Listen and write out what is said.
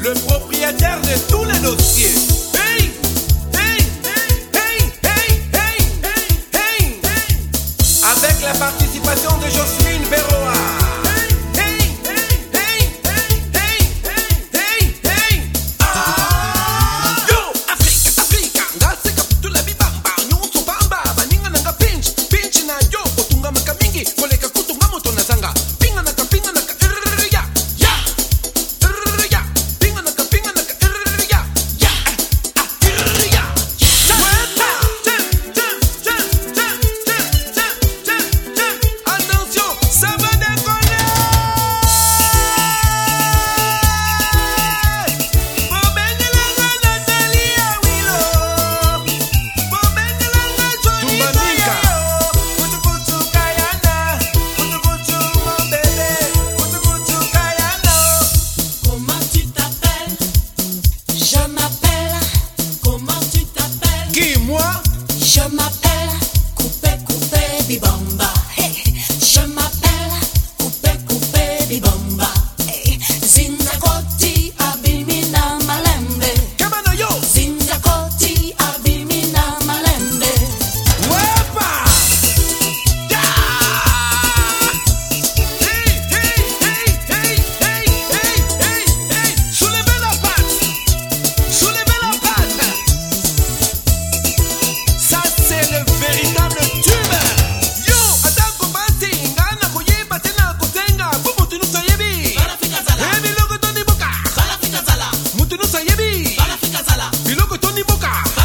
Le propriétaire de tous les dossiers. Hey, hey, hey, hey, hey, hey, hey. Avec la participation de José. moi Je m'appelle Coupé Coupé Bibang. ezala biloko toniboka